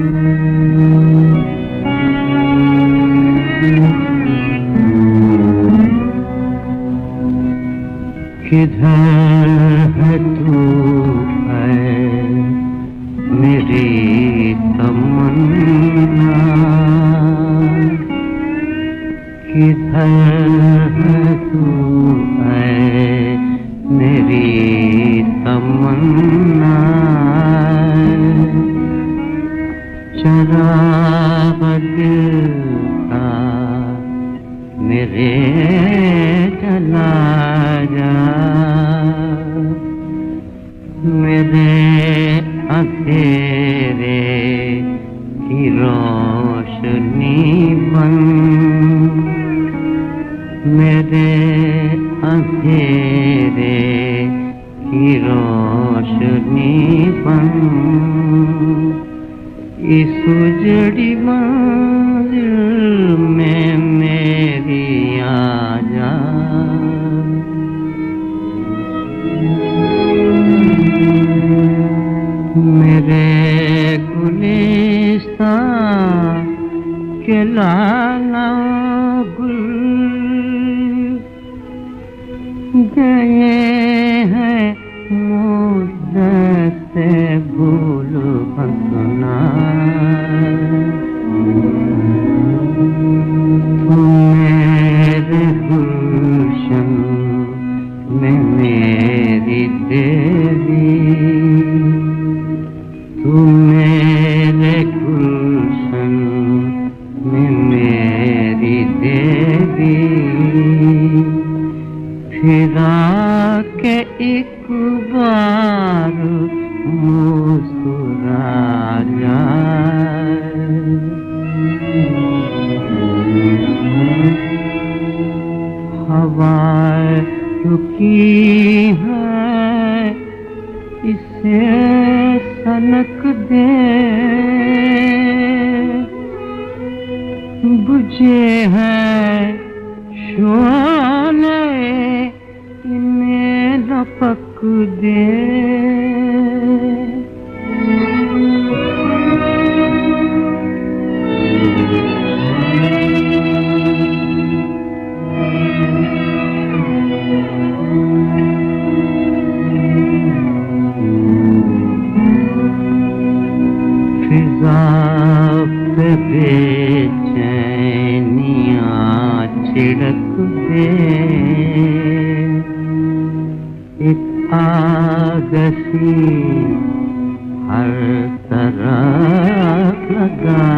किधर है तू है मेरी तू है मेरी तमन्ना? दिल का मेरे चला जा। मेरे अंधेरे की रोशनी बन। मेरे अंधेरे की रोशनी बन। इस उजड़ी मंजिल में मेरी आजा मेरे के लाला गुल गए गुलशन में मेरी देवी। तू मेरे गुलशन में मेरी देवी। फिरा के एक बार मुस्कुरा हवा रुकी है। इसे सनक दे। बुझे हैं शोले इन्हें लपक दे। फिजा बेचैनिया छिड़क दे। एक आगसी हर तरफ़ लगा